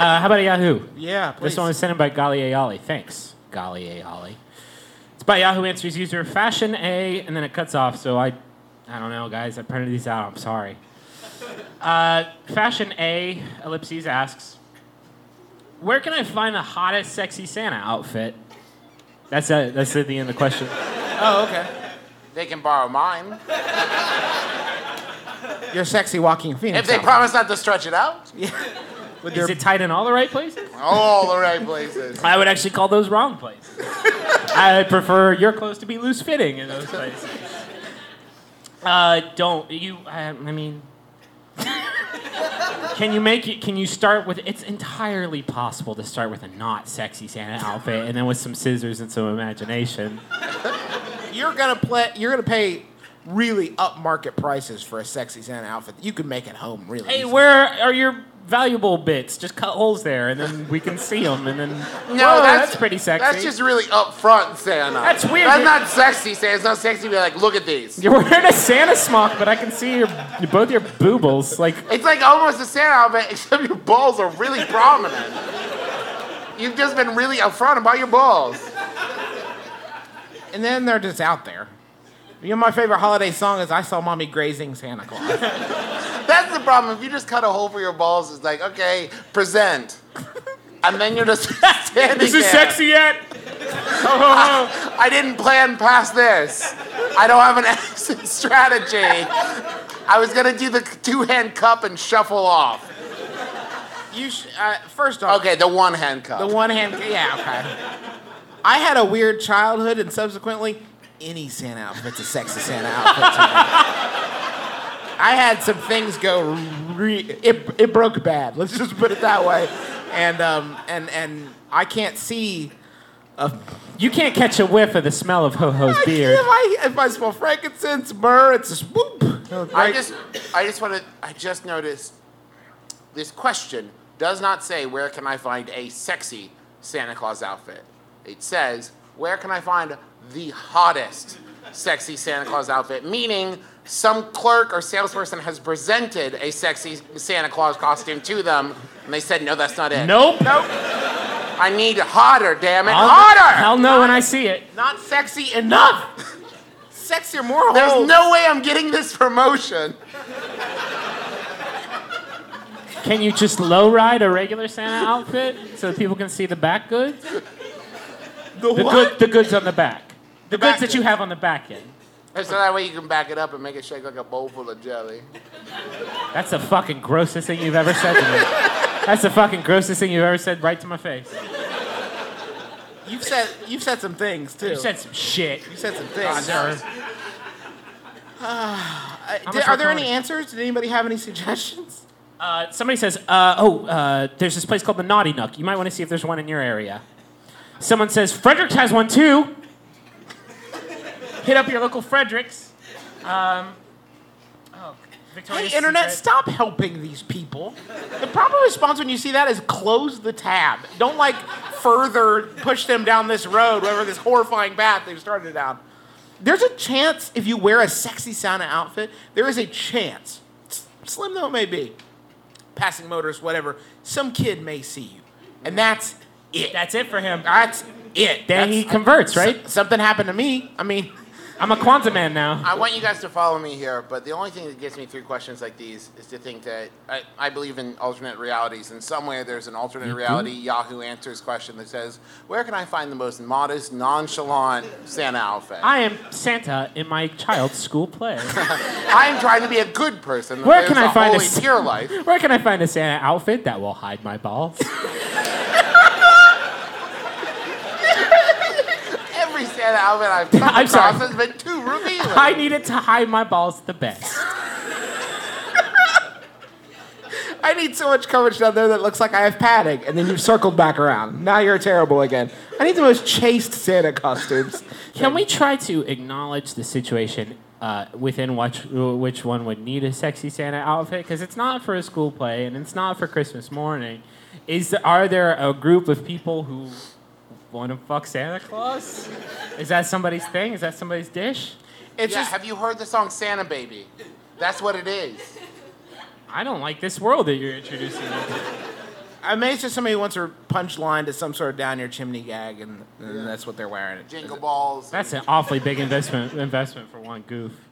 Uh, how about a Yahoo? Yeah, please. This one was sent in by Gali Ayali. Thanks, Gali Ayali. It's by Yahoo Answers user Fashion A, and then it cuts off. So I, I don't know, guys. I printed these out. I'm sorry. Uh, Fashion A ellipses asks, where can I find the hottest sexy Santa outfit? That's a, that's at the end of the question. Oh, okay. They can borrow mine You're sexy Joaquin Phoenix. if they outfit. promise not to stretch it out. With Is your- it tight in all the right places? All the right places. I would actually call those wrong places. I prefer your clothes to be loose fitting in those places. Uh, don't you? I, I mean, can you make it? Can you start with? It's entirely possible to start with a not sexy Santa outfit, and then with some scissors and some imagination. you're gonna play. You're gonna pay really upmarket prices for a sexy Santa outfit that you could make at home. Really. Hey, easy. where are your valuable bits? Just cut holes there, and then we can see them, and then No, Whoa, that's, pretty sexy. That's just really upfront Santa. That's weird. That's not sexy Santa. It's not sexy to be like, look at these. You're wearing a Santa smock, but I can see your both your boobles. Like It's like almost a Santa outfit, except your balls are really prominent. You've just been really upfront about your balls. and then they're just out there. You know, my favorite holiday song is "I Saw Mommy Grazing Santa Claus." The problem. If you just cut a hole for your balls, it's like, okay, present. And then you're just standing there. Sexy yet? I didn't plan past this. I don't have an exit strategy. I was gonna do the two-hand cup and shuffle off. you sh- uh, first off, Okay, the one-hand cup. the one hand. Yeah, okay. I had a weird childhood, and subsequently, any Santa outfit's a sexy Santa outfit to me. I had some things go. Re- it it broke bad. Let's just put it that way. And um and and I can't see. A, You can't catch a whiff of the smell of Ho Ho's I beard. If I, if I smell frankincense, myrrh, it's just whoop. I just, I just want to, I just noticed this question does not say where can I find a sexy Santa Claus outfit. It says where can I find the hottest sexy Santa Claus outfit, meaning some clerk or salesperson has presented a sexy Santa Claus costume to them, and they said, no, that's not it. Nope. nope. I need hotter, damn it, I'll, hotter! I'll know when I see it. Not sexy enough. Sexier, more There's no way I'm getting this promotion. Can you just low ride a regular Santa outfit so that people can see the back goods? The The what? good, the goods on the back. The, back goods that you have on the back end. And so that way you can back it up and make it shake like a bowl full of jelly. That's the fucking grossest thing you've ever said to me. That's the fucking grossest thing you've ever said right to my face. You've said you've said some things too. You said some shit. You said some things. Sir. Uh, did- are there any answers? Did anybody have any suggestions? Uh, somebody says, uh, oh, uh, there's this place called the Naughty Nook. You might want to see if there's one in your area. Someone says, Fredericks has one too. Hit up your local Fredericks. Um, oh, Victoria's Hey, internet, Secret. stop helping these people. The proper response when you see that is close the tab. Don't like further push them down this road, whatever this horrifying path they've started down. There's a chance if you wear a sexy Santa outfit, there is a chance, slim though it may be, passing motorist, whatever, some kid may see you, and that's it. That's it for him. That's it. Then he converts, right? something happened to me. I mean, I'm a Kwanzaa man now. I want you guys to follow me here, but the only thing that gets me through questions like these is to think that I, I believe in alternate realities, and somewhere there's an alternate mm-hmm. reality Yahoo Answers question that says, Where can I find the most modest, nonchalant Santa outfit? I am Santa in my child's school play. I am trying to be a good person. Where can I find a pure life? Where can I find a Santa outfit that will hide my balls? Outfit I've come I'm sorry. has been too revealing. I need it to hide my balls the best. I need so much coverage down there that looks like I have padding, and then you've circled back around. Now you're terrible again. I need the most chaste Santa costumes. Can we try to acknowledge the situation uh, within which, which one would need a sexy Santa outfit? Because it's not for a school play and it's not for Christmas morning. Is are there a group of people who want to fuck Santa Claus? Is that somebody's thing? Is that somebody's dish? It's yeah, just have you heard the song Santa Baby? That's what it is. I don't like this world that you're introducing me to. I'm amazed at somebody who wants a punchline to some sort of down your chimney gag, and, and that's what they're wearing. Jingle balls. That's an awfully big investment investment for one goof.